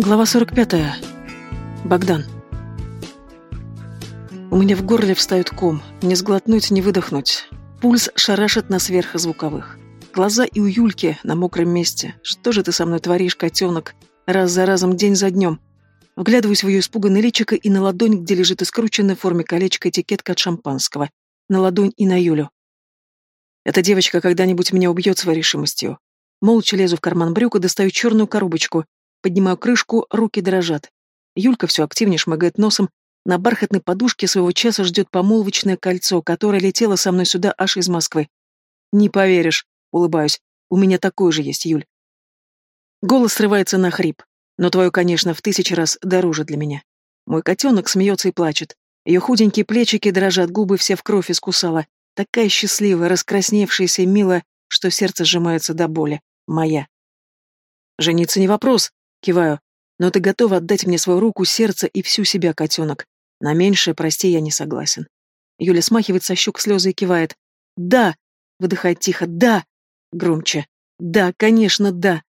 Глава 45. Богдан. У меня в горле встает ком. Не сглотнуть, не выдохнуть. Пульс шарашит на сверхзвуковых. Глаза и у Юльки на мокром месте. Что же ты со мной творишь, котенок? Раз за разом, день за днем. Вглядываюсь в ее испуганное личико и на ладонь, где лежит искрученная в форме колечко этикетка от шампанского. На ладонь и на Юлю. Эта девочка когда-нибудь меня убьет своей решимостью. Молча лезу в карман брюка, достаю черную коробочку, Поднимаю крышку, руки дрожат. Юлька все активнее шмыгает носом. На бархатной подушке своего часа ждет помолвочное кольцо, которое летело со мной сюда аж из Москвы. «Не поверишь», — улыбаюсь, — «у меня такое же есть, Юль». Голос срывается на хрип, но твое, конечно, в тысячи раз дороже для меня. Мой котенок смеется и плачет. Ее худенькие плечики дрожат, губы все в кровь искусала. Такая счастливая, раскрасневшаяся и милая, что сердце сжимается до боли. Моя. «Жениться не вопрос», Киваю. Но ты готова отдать мне свою руку, сердце и всю себя, котенок. На меньшее, прости, я не согласен. Юля смахивает со щек слезы и кивает. «Да!» — выдыхает тихо. «Да!» Громче. «Да, конечно, да!»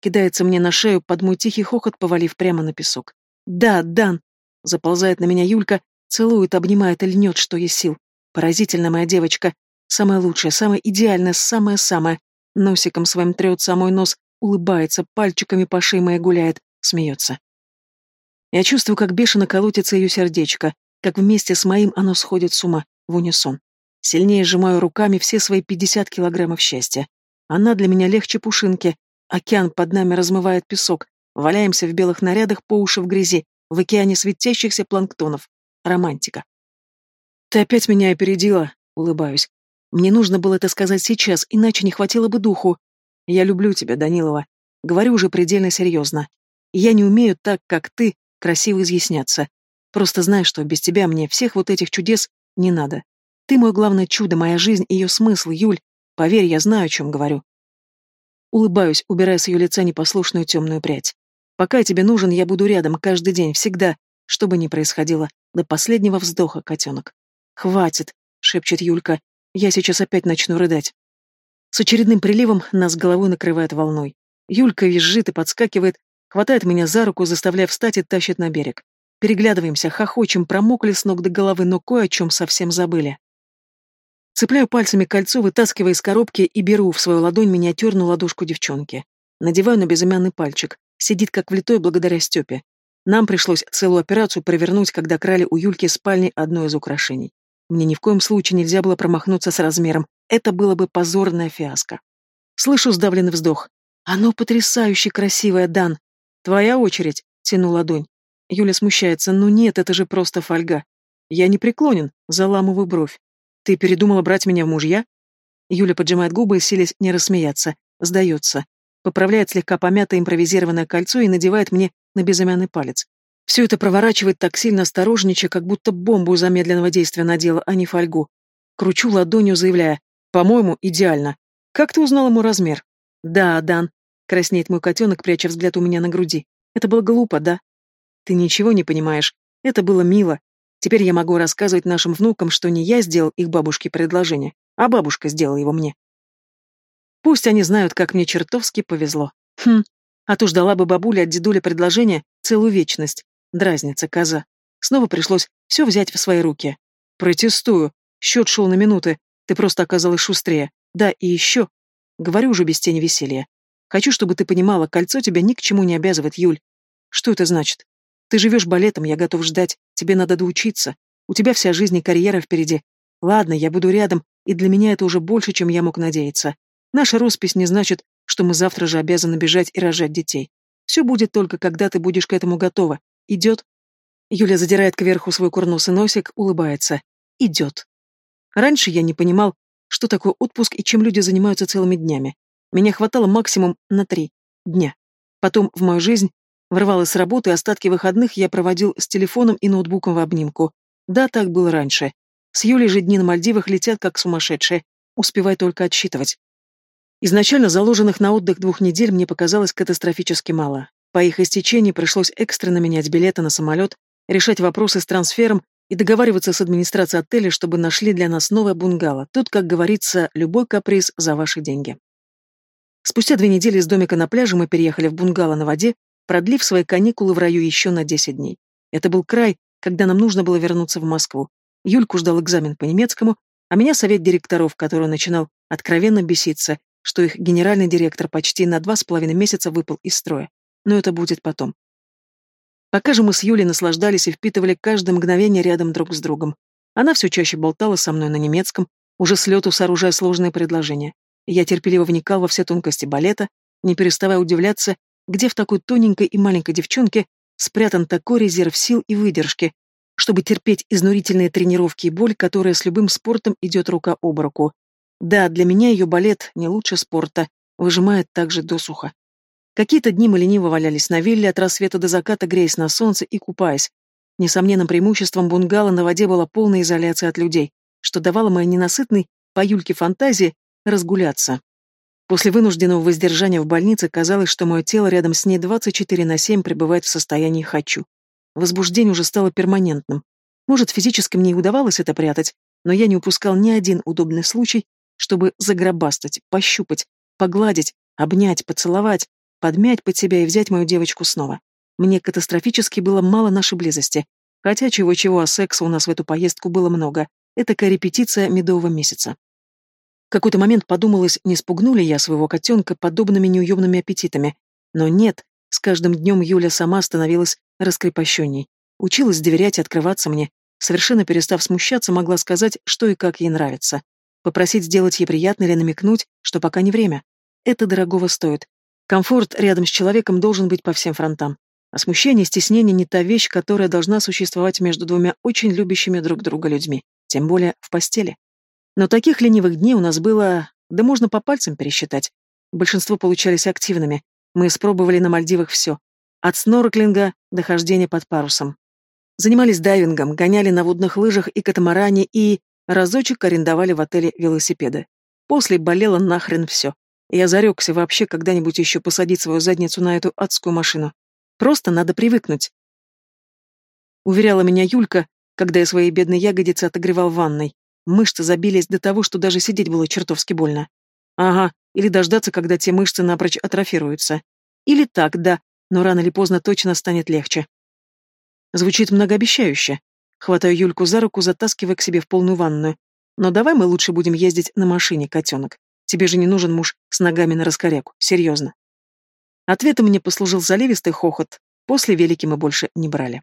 Кидается мне на шею под мой тихий хохот, повалив прямо на песок. «Да, Дан!» Заползает на меня Юлька, целует, обнимает и льнет, что есть сил. Поразительная моя девочка. Самая лучшая, самая идеальная, самая-самая. Носиком своим трет самый нос, улыбается, пальчиками по шее моей гуляет, смеется. Я чувствую, как бешено колотится ее сердечко, как вместе с моим оно сходит с ума, в унисон. Сильнее сжимаю руками все свои пятьдесят килограммов счастья. Она для меня легче пушинки. Океан под нами размывает песок. Валяемся в белых нарядах по уши в грязи, в океане светящихся планктонов. Романтика. «Ты опять меня опередила», — улыбаюсь. «Мне нужно было это сказать сейчас, иначе не хватило бы духу. Я люблю тебя, Данилова. Говорю уже предельно серьезно. Я не умею так, как ты, красиво изъясняться. Просто знай, что без тебя мне всех вот этих чудес не надо. Ты мое главное чудо, моя жизнь, ее смысл, Юль. Поверь, я знаю, о чем говорю. Улыбаюсь, убирая с ее лица непослушную темную прядь. Пока я тебе нужен, я буду рядом каждый день, всегда, что бы ни происходило, до последнего вздоха, котенок. «Хватит», — шепчет Юлька, — «я сейчас опять начну рыдать». С очередным приливом нас головой накрывает волной. Юлька визжит и подскакивает, хватает меня за руку, заставляя встать и тащит на берег. Переглядываемся, хохочем, промокли с ног до головы, но кое о чем совсем забыли. Цепляю пальцами кольцо, вытаскивая из коробки и беру в свою ладонь миниатюрную ладошку девчонки. Надеваю на безымянный пальчик. Сидит как влитой благодаря Степе. Нам пришлось целую операцию провернуть, когда крали у Юльки спальни одно из украшений. Мне ни в коем случае нельзя было промахнуться с размером, это было бы позорная фиаско. Слышу сдавленный вздох. «Оно потрясающе красивое, Дан!» «Твоя очередь!» — тяну ладонь. Юля смущается. «Ну нет, это же просто фольга!» «Я не преклонен!» — заламываю бровь. «Ты передумала брать меня в мужья?» Юля поджимает губы, силясь не рассмеяться. Сдается. Поправляет слегка помятое импровизированное кольцо и надевает мне на безымянный палец. Все это проворачивает так сильно осторожничая, как будто бомбу замедленного действия надела, а не фольгу. Кручу ладонью, заявляя по-моему, идеально. Как ты узнал ему размер? Да, Дан. Краснеет мой котенок, пряча взгляд у меня на груди. Это было глупо, да? Ты ничего не понимаешь. Это было мило. Теперь я могу рассказывать нашим внукам, что не я сделал их бабушке предложение, а бабушка сделала его мне. Пусть они знают, как мне чертовски повезло. Хм, а то ждала бы бабуля от дедуля предложения целую вечность. Дразнится коза. Снова пришлось все взять в свои руки. Протестую. Счет шел на минуты. Ты просто оказалась шустрее. Да, и еще. Говорю уже без тени веселья. Хочу, чтобы ты понимала, кольцо тебя ни к чему не обязывает, Юль. Что это значит? Ты живешь балетом, я готов ждать. Тебе надо доучиться. У тебя вся жизнь и карьера впереди. Ладно, я буду рядом, и для меня это уже больше, чем я мог надеяться. Наша роспись не значит, что мы завтра же обязаны бежать и рожать детей. Все будет только, когда ты будешь к этому готова. Идет?» Юля задирает кверху свой курносый носик, улыбается. «Идет». Раньше я не понимал, что такое отпуск и чем люди занимаются целыми днями. Меня хватало максимум на три дня. Потом в мою жизнь ворвалась с работы, остатки выходных я проводил с телефоном и ноутбуком в обнимку. Да, так было раньше. С Юлей же дни на Мальдивах летят как сумасшедшие. Успевай только отсчитывать. Изначально заложенных на отдых двух недель мне показалось катастрофически мало. По их истечении пришлось экстренно менять билеты на самолет, решать вопросы с трансфером и договариваться с администрацией отеля, чтобы нашли для нас новое бунгало. Тут, как говорится, любой каприз за ваши деньги. Спустя две недели из домика на пляже мы переехали в бунгало на воде, продлив свои каникулы в раю еще на 10 дней. Это был край, когда нам нужно было вернуться в Москву. Юльку ждал экзамен по немецкому, а меня совет директоров, который начинал откровенно беситься, что их генеральный директор почти на два с половиной месяца выпал из строя. Но это будет потом. Пока же мы с Юлей наслаждались и впитывали каждое мгновение рядом друг с другом. Она все чаще болтала со мной на немецком, уже с лету сооружая сложные предложения. Я терпеливо вникал во все тонкости балета, не переставая удивляться, где в такой тоненькой и маленькой девчонке спрятан такой резерв сил и выдержки, чтобы терпеть изнурительные тренировки и боль, которая с любым спортом идет рука об руку. Да, для меня ее балет не лучше спорта, выжимает также досуха. Какие-то дни мы лениво валялись на вилле от рассвета до заката, греясь на солнце и купаясь. Несомненным преимуществом бунгало на воде была полная изоляция от людей, что давало моей ненасытной, по Юльке фантазии, разгуляться. После вынужденного воздержания в больнице казалось, что мое тело рядом с ней 24 на 7 пребывает в состоянии «хочу». Возбуждение уже стало перманентным. Может, физически мне и удавалось это прятать, но я не упускал ни один удобный случай, чтобы загробастать, пощупать, погладить, обнять, поцеловать, подмять под себя и взять мою девочку снова. Мне катастрофически было мало нашей близости, хотя чего-чего, а секса у нас в эту поездку было много. Это репетиция медового месяца. В какой-то момент подумалось, не спугнули я своего котенка подобными неуемными аппетитами. Но нет, с каждым днем Юля сама становилась раскрепощенней. Училась доверять и открываться мне. Совершенно перестав смущаться, могла сказать, что и как ей нравится. Попросить сделать ей приятно или намекнуть, что пока не время. Это дорогого стоит. Комфорт рядом с человеком должен быть по всем фронтам. А смущение стеснение не та вещь, которая должна существовать между двумя очень любящими друг друга людьми, тем более в постели. Но таких ленивых дней у нас было... Да можно по пальцам пересчитать. Большинство получались активными. Мы испробовали на Мальдивах все. От снорклинга до хождения под парусом. Занимались дайвингом, гоняли на водных лыжах и катамаране и... Разочек арендовали в отеле велосипеды. После болело нахрен все. Я зарекся вообще когда-нибудь еще посадить свою задницу на эту адскую машину. Просто надо привыкнуть. Уверяла меня Юлька, когда я свои бедные ягодицы отогревал в ванной. Мышцы забились до того, что даже сидеть было чертовски больно. Ага, или дождаться, когда те мышцы напрочь атрофируются. Или так, да, но рано или поздно точно станет легче. Звучит многообещающе. Хватаю Юльку за руку, затаскивая к себе в полную ванную. Но давай мы лучше будем ездить на машине, котенок. Тебе же не нужен муж с ногами на раскоряку. Серьезно. Ответом мне послужил заливистый хохот. После велики мы больше не брали.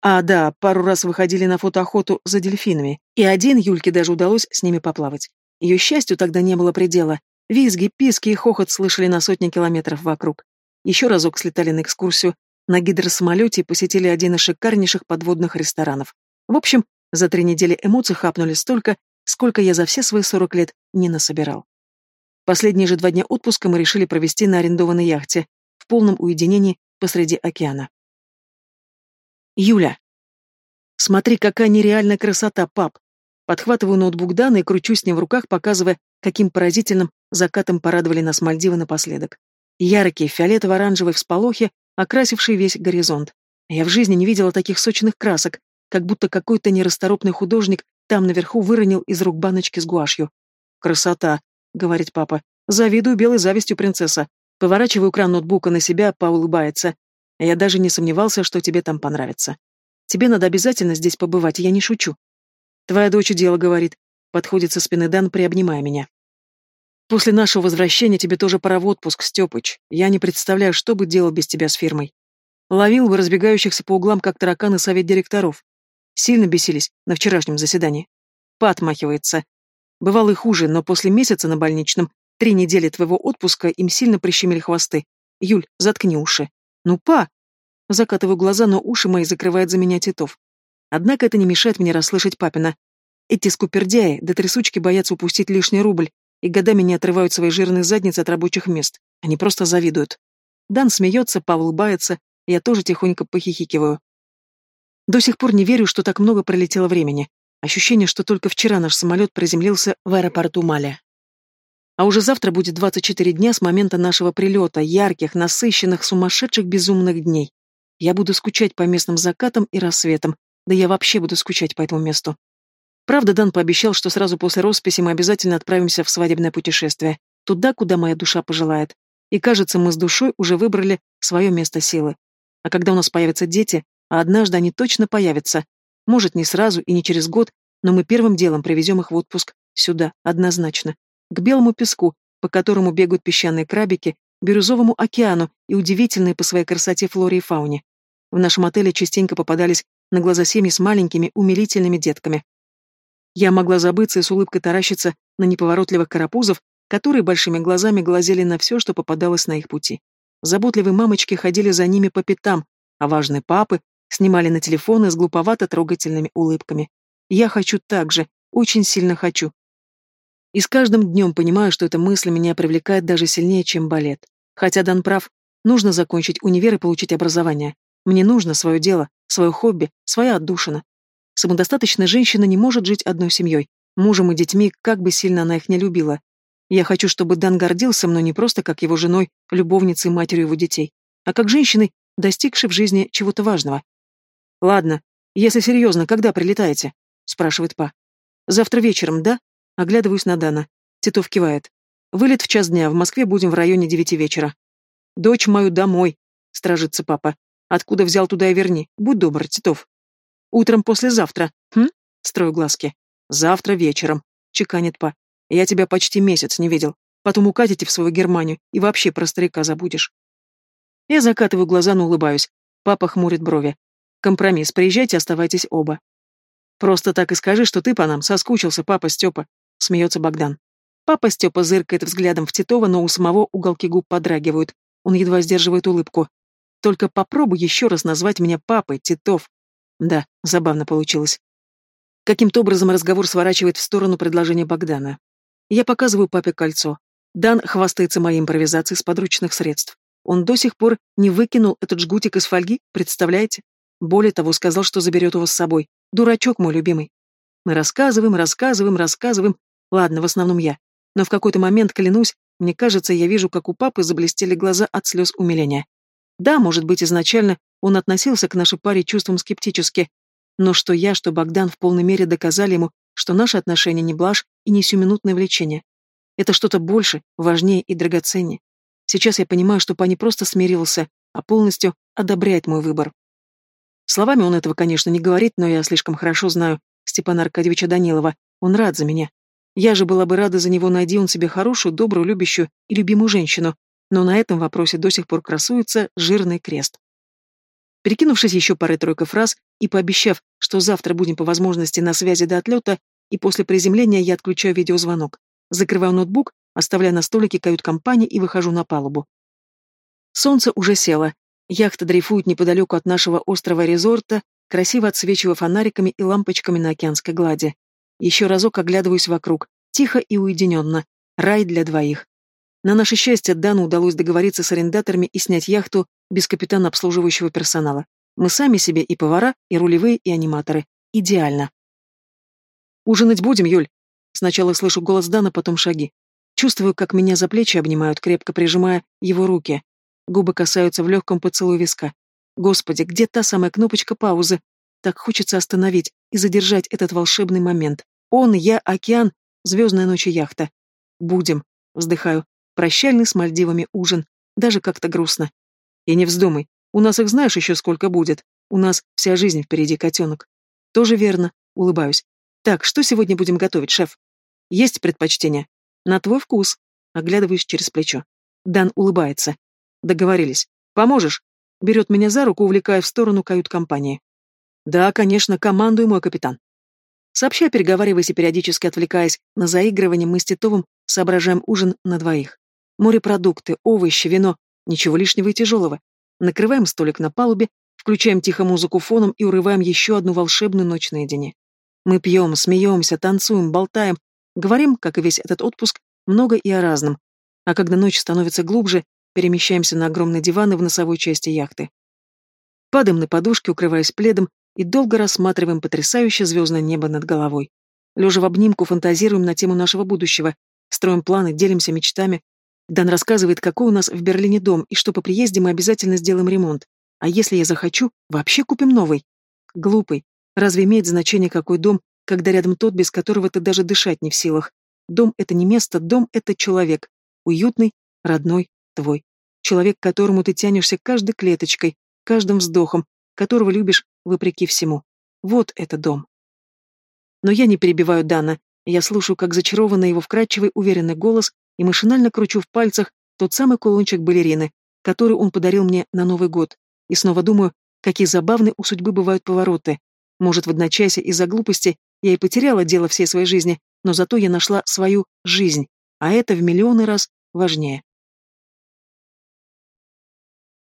А, да, пару раз выходили на фотоохоту за дельфинами, и один Юльке даже удалось с ними поплавать. Ее счастью тогда не было предела. Визги, писки и хохот слышали на сотни километров вокруг. Еще разок слетали на экскурсию на гидросамолете и посетили один из шикарнейших подводных ресторанов. В общем, за три недели эмоций хапнули столько, сколько я за все свои сорок лет не насобирал. Последние же два дня отпуска мы решили провести на арендованной яхте, в полном уединении посреди океана. Юля. Смотри, какая нереальная красота, пап. Подхватываю ноутбук Даны и кручу с ним в руках, показывая, каким поразительным закатом порадовали нас Мальдивы напоследок. Яркие, фиолетово-оранжевые всполохи, окрасившие весь горизонт. Я в жизни не видела таких сочных красок, как будто какой-то нерасторопный художник там наверху выронил из рук баночки с гуашью. «Красота», — говорит папа. «Завидую белой завистью принцесса». Поворачиваю кран ноутбука на себя, па улыбается. Я даже не сомневался, что тебе там понравится. Тебе надо обязательно здесь побывать, я не шучу. Твоя дочь дело говорит. Подходит со спины Дан, приобнимая меня. После нашего возвращения тебе тоже пора в отпуск, Степыч. Я не представляю, что бы делал без тебя с фирмой. Ловил бы разбегающихся по углам, как тараканы, совет директоров. Сильно бесились на вчерашнем заседании. Поотмахивается. Бывало и хуже, но после месяца на больничном, три недели твоего отпуска, им сильно прищемили хвосты. Юль, заткни уши. «Ну, па!» Закатываю глаза, но уши мои закрывает за меня Титов. Однако это не мешает мне расслышать папина. Эти скупердяи да трясучки боятся упустить лишний рубль и годами не отрывают свои жирные задницы от рабочих мест. Они просто завидуют. Дан смеется, Павел улыбается, я тоже тихонько похихикиваю. До сих пор не верю, что так много пролетело времени. Ощущение, что только вчера наш самолет приземлился в аэропорту Маля. А уже завтра будет 24 дня с момента нашего прилета, ярких, насыщенных, сумасшедших, безумных дней. Я буду скучать по местным закатам и рассветам, да я вообще буду скучать по этому месту. Правда, Дан пообещал, что сразу после росписи мы обязательно отправимся в свадебное путешествие, туда, куда моя душа пожелает. И кажется, мы с душой уже выбрали свое место силы. А когда у нас появятся дети, а однажды они точно появятся, может, не сразу и не через год, но мы первым делом привезем их в отпуск сюда, однозначно, к белому песку, по которому бегают песчаные крабики, бирюзовому океану и удивительные по своей красоте флоре и фауне. В нашем отеле частенько попадались на глаза семьи с маленькими, умилительными детками. Я могла забыться и с улыбкой таращиться на неповоротливых карапузов, которые большими глазами глазели на все, что попадалось на их пути. Заботливые мамочки ходили за ними по пятам, а важные папы снимали на телефоны с глуповато-трогательными улыбками. Я хочу так же, очень сильно хочу. И с каждым днем понимаю, что эта мысль меня привлекает даже сильнее, чем балет. Хотя Дан прав, нужно закончить универ и получить образование. Мне нужно свое дело, свое хобби, своя отдушина. Самодостаточная женщина не может жить одной семьей, мужем и детьми, как бы сильно она их не любила. Я хочу, чтобы Дан гордился мной не просто как его женой, любовницей матерью его детей, а как женщиной, достигшей в жизни чего-то важного. «Ладно, если серьезно, когда прилетаете?» — спрашивает Па. «Завтра вечером, да?» Оглядываюсь на Дана. Титов кивает. «Вылет в час дня, в Москве будем в районе девяти вечера». «Дочь мою домой», — стражится папа. «Откуда взял, туда и верни. Будь добр, Титов». «Утром послезавтра. Хм?» — строю глазки. «Завтра вечером», — чеканит Па. «Я тебя почти месяц не видел. Потом укатите в свою Германию и вообще про старика забудешь». Я закатываю глаза, но улыбаюсь. Папа хмурит брови. Компромисс, приезжайте, оставайтесь оба. Просто так и скажи, что ты по нам соскучился, папа Степа, смеется Богдан. Папа Степа зыркает взглядом в Титова, но у самого уголки губ подрагивают. Он едва сдерживает улыбку. Только попробуй еще раз назвать меня папой, Титов. Да, забавно получилось. Каким-то образом разговор сворачивает в сторону предложения Богдана. Я показываю папе кольцо. Дан хвастается моей импровизацией с подручных средств. Он до сих пор не выкинул этот жгутик из фольги, представляете? Более того, сказал, что заберет его с собой. Дурачок мой любимый. Мы рассказываем, рассказываем, рассказываем. Ладно, в основном я. Но в какой-то момент, клянусь, мне кажется, я вижу, как у папы заблестели глаза от слез умиления. Да, может быть, изначально он относился к нашей паре чувством скептически, но что я, что Богдан в полной мере доказали ему, что наши отношения не блажь и не сиюминутное влечение. Это что-то больше, важнее и драгоценнее. Сейчас я понимаю, что па не просто смирился, а полностью одобряет мой выбор. Словами он этого, конечно, не говорит, но я слишком хорошо знаю Степана Аркадьевича Данилова. Он рад за меня. Я же была бы рада за него, найди он себе хорошую, добрую, любящую и любимую женщину, но на этом вопросе до сих пор красуется жирный крест. Перекинувшись еще парой-тройкой фраз и пообещав, что завтра будем по возможности на связи до отлета, и после приземления я отключаю видеозвонок, закрываю ноутбук, оставляю на столике кают-компании и выхожу на палубу. Солнце уже село, Яхта дрейфует неподалеку от нашего острова-резорта, красиво отсвечивая фонариками и лампочками на океанской глади. Еще разок оглядываюсь вокруг, тихо и уединенно. Рай для двоих. На наше счастье, Дану удалось договориться с арендаторами и снять яхту без капитана обслуживающего персонала. Мы сами себе и повара, и рулевые, и аниматоры. Идеально. «Ужинать будем, Юль?» Сначала слышу голос Дана, потом шаги. Чувствую, как меня за плечи обнимают, крепко прижимая его руки. Губы касаются в легком поцелуе виска. Господи, где та самая кнопочка паузы? Так хочется остановить и задержать этот волшебный момент. Он, я, океан, звездная ночь и яхта. Будем, вздыхаю. Прощальный с Мальдивами ужин. Даже как-то грустно. И не вздумай. У нас их знаешь еще сколько будет. У нас вся жизнь впереди, котенок. Тоже верно, улыбаюсь. Так, что сегодня будем готовить, шеф? Есть предпочтение? На твой вкус. Оглядываюсь через плечо. Дан улыбается. Договорились. Поможешь? Берет меня за руку, увлекая в сторону кают-компании. Да, конечно, командую мой капитан. Сообща, переговариваясь и периодически отвлекаясь на заигрывание, мы с Титовым соображаем ужин на двоих. Морепродукты, овощи, вино, ничего лишнего и тяжелого. Накрываем столик на палубе, включаем тихо музыку фоном и урываем еще одну волшебную ночь наедине. Мы пьем, смеемся, танцуем, болтаем, говорим, как и весь этот отпуск, много и о разном. А когда ночь становится глубже, Перемещаемся на огромный диван и в носовой части яхты. Падаем на подушки, укрываясь пледом, и долго рассматриваем потрясающее звездное небо над головой. Лежа в обнимку, фантазируем на тему нашего будущего, строим планы, делимся мечтами. Дан рассказывает, какой у нас в Берлине дом, и что по приезде мы обязательно сделаем ремонт. А если я захочу, вообще купим новый. Глупый. Разве имеет значение, какой дом, когда рядом тот, без которого ты даже дышать не в силах? Дом — это не место, дом — это человек. Уютный, родной, твой. Человек, к которому ты тянешься каждой клеточкой, каждым вздохом, которого любишь вопреки всему. Вот это дом. Но я не перебиваю Дана. Я слушаю, как зачарованный его вкрадчивый, уверенный голос, и машинально кручу в пальцах тот самый кулончик балерины, который он подарил мне на Новый год, и снова думаю, какие забавные у судьбы бывают повороты. Может, в одночасье из-за глупости я и потеряла дело всей своей жизни, но зато я нашла свою жизнь, а это в миллионы раз важнее.